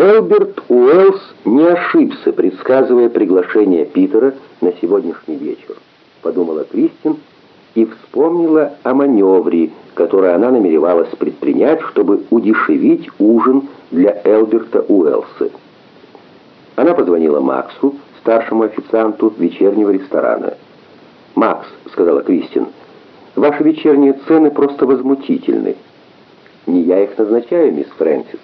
Элберт Уэллс не ошибся, предсказывая приглашение Питера на сегодняшний вечер, подумала Кристин и вспомнила о маневре, который она намеревалась предпринять, чтобы удешевить ужин для Элберта Уэллса. Она позвонила Максу, старшему официанту вечернего ресторана. «Макс», — сказала Кристин, — «ваши вечерние цены просто возмутительны». «Не я их назначаю, мисс Фрэнсис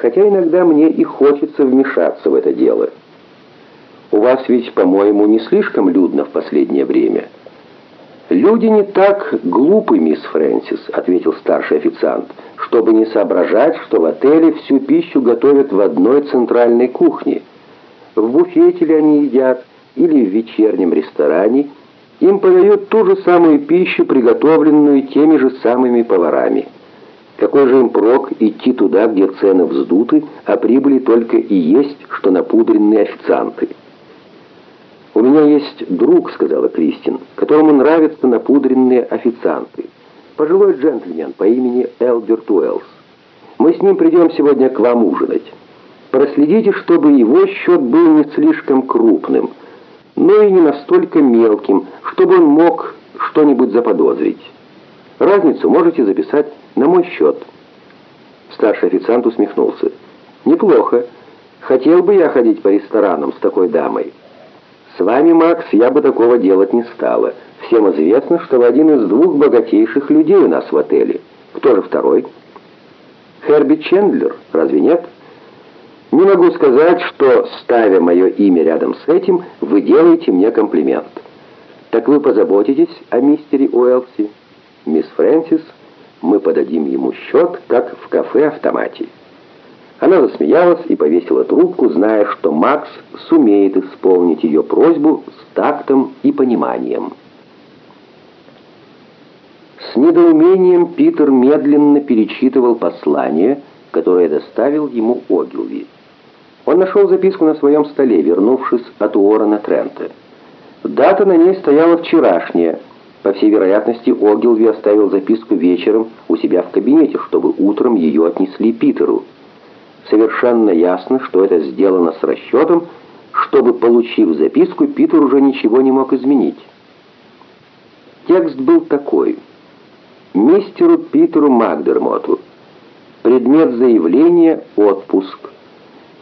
хотя иногда мне и хочется вмешаться в это дело. У вас ведь, по-моему, не слишком людно в последнее время. Люди не так глупы, мисс Фрэнсис, ответил старший официант, чтобы не соображать, что в отеле всю пищу готовят в одной центральной кухне. В буфете ли они едят или в вечернем ресторане, им подают ту же самую пищу, приготовленную теми же самыми поварами. Какой же им прок идти туда, где цены вздуты, а прибыли только и есть, что напудренные официанты? «У меня есть друг», — сказала Кристин, — «которому нравятся напудренные официанты. Пожилой джентльмен по имени Элберт Уэллс. Мы с ним придем сегодня к вам ужинать. Проследите, чтобы его счет был не слишком крупным, но и не настолько мелким, чтобы он мог что-нибудь заподозрить. Разницу можете записать на мой счет». Старший официант усмехнулся. «Неплохо. Хотел бы я ходить по ресторанам с такой дамой». «С вами, Макс, я бы такого делать не стала. Всем известно, что вы один из двух богатейших людей у нас в отеле. Кто же второй?» «Херби Чендлер, разве нет?» «Не могу сказать, что, ставя мое имя рядом с этим, вы делаете мне комплимент. Так вы позаботитесь о мистере Уэлси?» «Мисс Фрэнсис мы подадим ему счет, как в кафе-автомате». Она засмеялась и повесила трубку, зная, что Макс сумеет исполнить ее просьбу с тактом и пониманием. С недоумением Питер медленно перечитывал послание, которое доставил ему Огилви. Он нашел записку на своем столе, вернувшись от Уоррена Трента. Дата на ней стояла вчерашняя, по всей вероятности, Огилви оставил записку вечером у себя в кабинете, чтобы утром ее отнесли Питеру. Совершенно ясно, что это сделано с расчетом, чтобы, получив записку, Питер уже ничего не мог изменить. Текст был такой. «Мистеру Питеру Магдермоту. Предмет заявления – отпуск.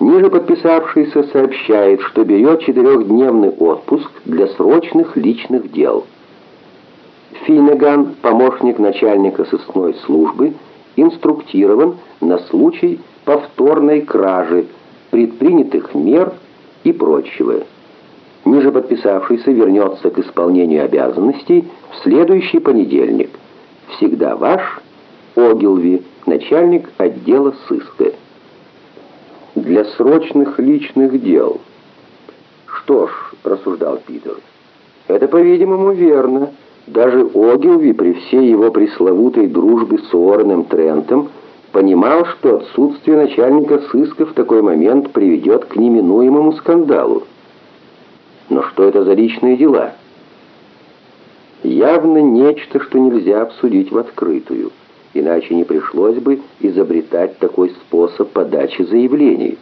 Ниже подписавшийся сообщает, что берет четырехдневный отпуск для срочных личных дел». Финнеган, помощник начальника сыскной службы, инструктирован на случай повторной кражи, предпринятых мер и прочего. Ниже подписавшийся вернется к исполнению обязанностей в следующий понедельник. Всегда ваш Огилви, начальник отдела сыска. Для срочных личных дел. Что ж, рассуждал Питер, это, по-видимому, верно. Даже Огилви при всей его пресловутой дружбе с Уорреном Трентом понимал, что отсутствие начальника сыска в такой момент приведет к неминуемому скандалу. Но что это за личные дела? Явно нечто, что нельзя обсудить в открытую, иначе не пришлось бы изобретать такой способ подачи заявлений.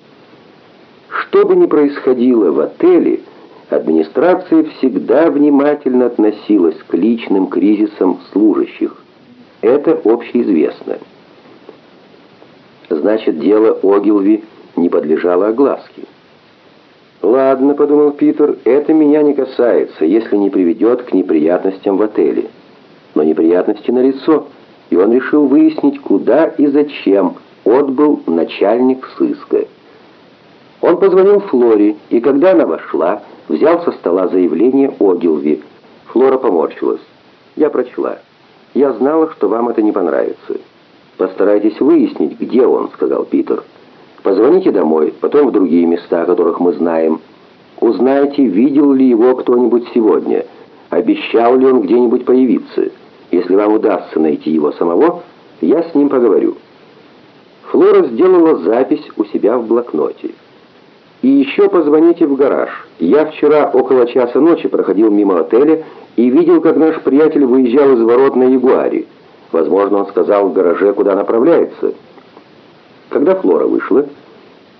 Что бы ни происходило в отеле, администрация всегда внимательно относилась к личным кризисам служащих. Это общеизвестно. Значит, дело Огилви не подлежало огласке. «Ладно», — подумал Питер, — «это меня не касается, если не приведет к неприятностям в отеле». Но неприятности налицо, и он решил выяснить, куда и зачем отбыл начальник сыска. Он позвонил Флоре, и когда она вошла, взял со стола заявление Огилви. Флора поморщилась. «Я прочла. Я знала, что вам это не понравится». «Постарайтесь выяснить, где он», — сказал Питер. «Позвоните домой, потом в другие места, о которых мы знаем. Узнайте, видел ли его кто-нибудь сегодня, обещал ли он где-нибудь появиться. Если вам удастся найти его самого, я с ним поговорю». Флора сделала запись у себя в блокноте. И еще позвоните в гараж. Я вчера около часа ночи проходил мимо отеля и видел, как наш приятель выезжал из ворот на Ягуаре. Возможно, он сказал в гараже, куда направляется. Когда Флора вышла,